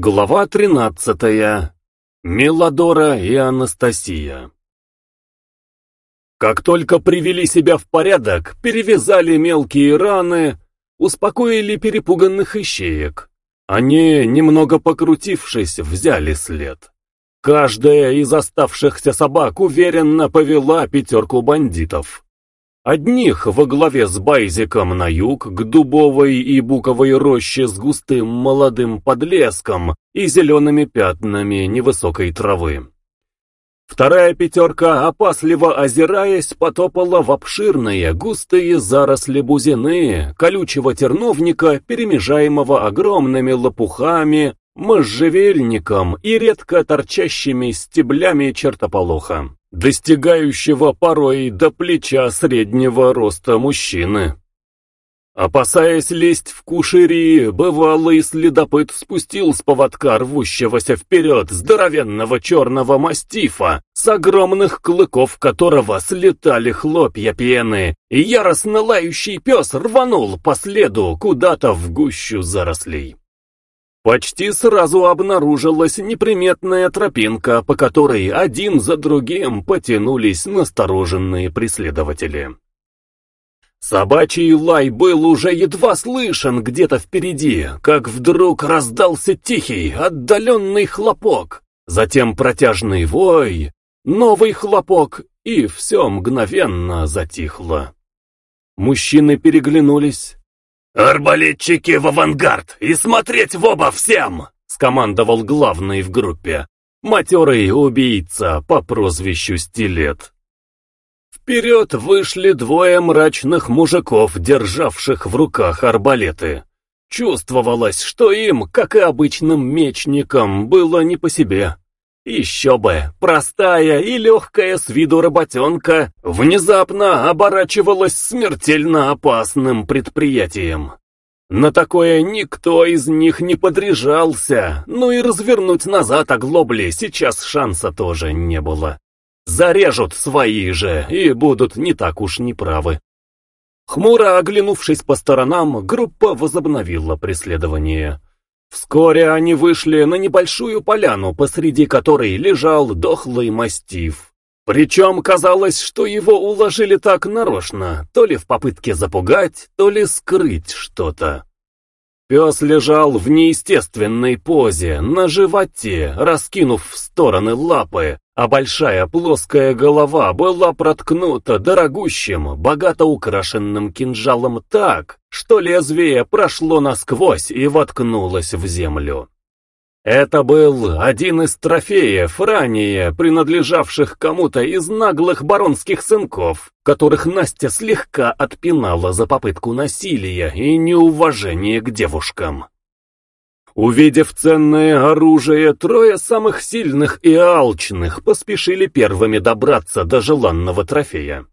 Глава тринадцатая. Меладора и Анастасия. Как только привели себя в порядок, перевязали мелкие раны, успокоили перепуганных ищеек. Они, немного покрутившись, взяли след. Каждая из оставшихся собак уверенно повела пятерку бандитов. Одних во главе с Байзиком на юг, к дубовой и буковой роще с густым молодым подлеском и зелеными пятнами невысокой травы. Вторая пятерка, опасливо озираясь, потопала в обширные, густые заросли бузины, колючего терновника, перемежаемого огромными лопухами, можжевельником и редко торчащими стеблями чертополоха достигающего порой до плеча среднего роста мужчины. Опасаясь лезть в кушерии, бывалый следопыт спустил с поводка рвущегося вперед здоровенного черного мастифа, с огромных клыков которого слетали хлопья пены, и яростно лающий пес рванул по следу куда-то в гущу зарослей. Почти сразу обнаружилась неприметная тропинка, по которой один за другим потянулись настороженные преследователи. Собачий лай был уже едва слышен где-то впереди, как вдруг раздался тихий, отдаленный хлопок, затем протяжный вой, новый хлопок, и все мгновенно затихло. Мужчины переглянулись, «Арбалетчики в авангард и смотреть в оба всем!» — скомандовал главный в группе. Матерый убийца по прозвищу Стилет. Вперед вышли двое мрачных мужиков, державших в руках арбалеты. Чувствовалось, что им, как и обычным мечникам, было не по себе. Еще бы, простая и легкая с виду работенка внезапно оборачивалась смертельно опасным предприятием. На такое никто из них не подряжался, ну и развернуть назад оглобли сейчас шанса тоже не было. Зарежут свои же и будут не так уж неправы. Хмуро оглянувшись по сторонам, группа возобновила преследование. Вскоре они вышли на небольшую поляну, посреди которой лежал дохлый мастиф. Причем казалось, что его уложили так нарочно, то ли в попытке запугать, то ли скрыть что-то. Пес лежал в неестественной позе, на животе, раскинув в стороны лапы, а большая плоская голова была проткнута дорогущим, богато украшенным кинжалом так, что лезвие прошло насквозь и воткнулось в землю. Это был один из трофеев, ранее принадлежавших кому-то из наглых баронских сынков, которых Настя слегка отпинала за попытку насилия и неуважение к девушкам. Увидев ценное оружие, трое самых сильных и алчных поспешили первыми добраться до желанного трофея.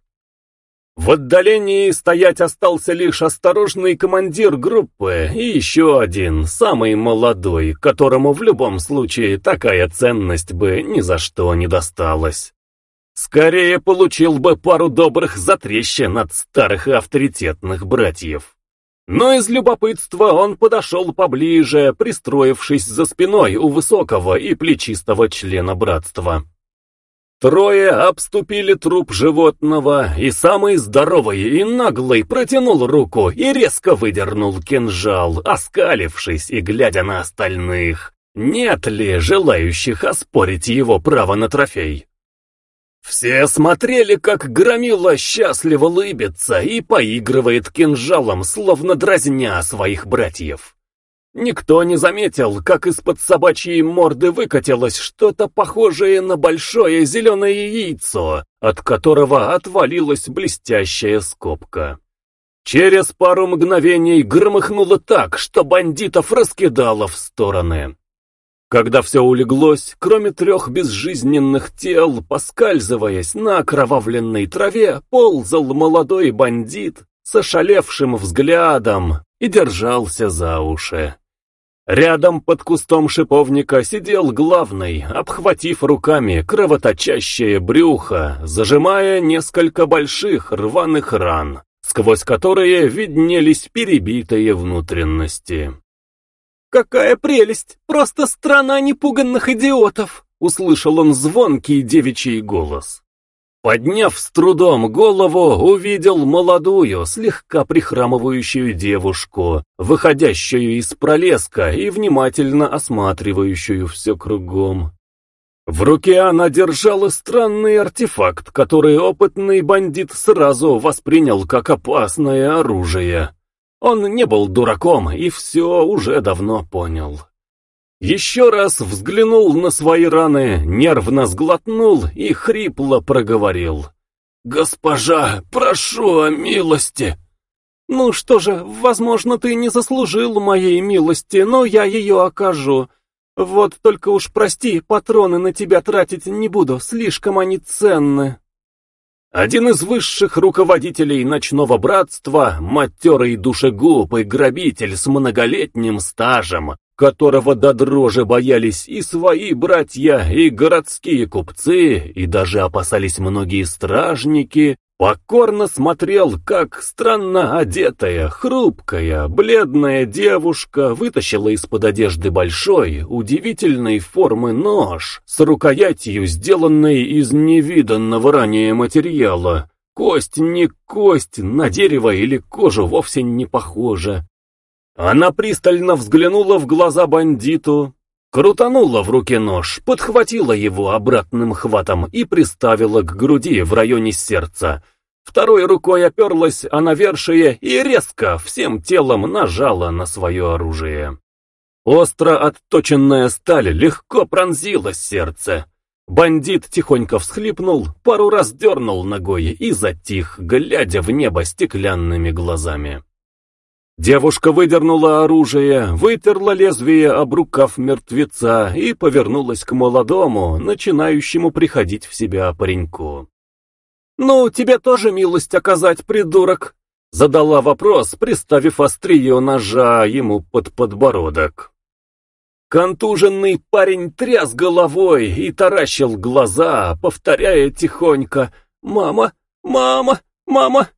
В отдалении стоять остался лишь осторожный командир группы и еще один, самый молодой, которому в любом случае такая ценность бы ни за что не досталась. Скорее получил бы пару добрых затрещин от старых авторитетных братьев. Но из любопытства он подошел поближе, пристроившись за спиной у высокого и плечистого члена братства. Трое обступили труп животного, и самый здоровый и наглый протянул руку и резко выдернул кинжал, оскалившись и глядя на остальных. Нет ли желающих оспорить его право на трофей? Все смотрели, как громила счастливо лыбится и поигрывает кинжалом, словно дразня своих братьев. Никто не заметил, как из-под собачьей морды выкатилось что-то похожее на большое зеленое яйцо, от которого отвалилась блестящая скобка. Через пару мгновений громыхнуло так, что бандитов раскидало в стороны. Когда все улеглось, кроме трех безжизненных тел, поскальзываясь на окровавленной траве, ползал молодой бандит с ошалевшим взглядом и держался за уши. Рядом под кустом шиповника сидел главный, обхватив руками кровоточащее брюхо, зажимая несколько больших рваных ран, сквозь которые виднелись перебитые внутренности. какая прелесть! Просто страна непуганных идиотов!» Услышал он звонкий девичий голос. Подняв с трудом голову, увидел молодую, слегка прихрамывающую девушку, выходящую из пролеска и внимательно осматривающую все кругом. В руке она держала странный артефакт, который опытный бандит сразу воспринял как опасное оружие. Он не был дураком и все уже давно понял. Еще раз взглянул на свои раны, нервно сглотнул и хрипло проговорил. «Госпожа, прошу о милости!» «Ну что же, возможно, ты не заслужил моей милости, но я ее окажу. Вот только уж прости, патроны на тебя тратить не буду, слишком они ценны». Один из высших руководителей ночного братства, матерый душегуб и грабитель с многолетним стажем, которого до дрожи боялись и свои братья, и городские купцы, и даже опасались многие стражники, покорно смотрел, как странно одетая, хрупкая, бледная девушка вытащила из-под одежды большой, удивительной формы нож с рукоятью, сделанной из невиданного ранее материала. Кость не кость, на дерево или кожу вовсе не похожа. Она пристально взглянула в глаза бандиту, крутанула в руке нож, подхватила его обратным хватом и приставила к груди в районе сердца. Второй рукой оперлась о навершие и резко всем телом нажала на свое оружие. Остро отточенная сталь легко пронзила сердце. Бандит тихонько всхлипнул, пару раз дернул ногой и затих, глядя в небо стеклянными глазами. Девушка выдернула оружие, вытерла лезвие об рукав мертвеца и повернулась к молодому, начинающему приходить в себя пареньку. «Ну, тебе тоже милость оказать, придурок!» Задала вопрос, приставив острие ножа ему под подбородок. Контуженный парень тряс головой и таращил глаза, повторяя тихонько «Мама! Мама! Мама!»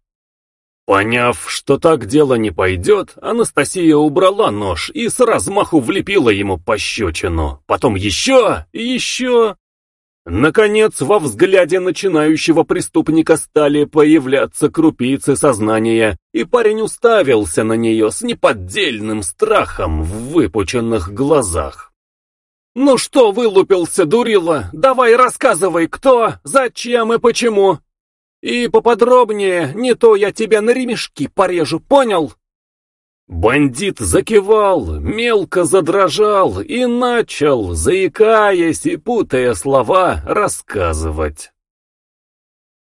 Поняв, что так дело не пойдет, Анастасия убрала нож и с размаху влепила ему пощечину. Потом еще и еще. Наконец, во взгляде начинающего преступника стали появляться крупицы сознания, и парень уставился на нее с неподдельным страхом в выпученных глазах. «Ну что вылупился, дурила? Давай рассказывай, кто, зачем и почему!» И поподробнее, не то я тебя на ремешки порежу, понял?» Бандит закивал, мелко задрожал и начал, заикаясь и путая слова, рассказывать.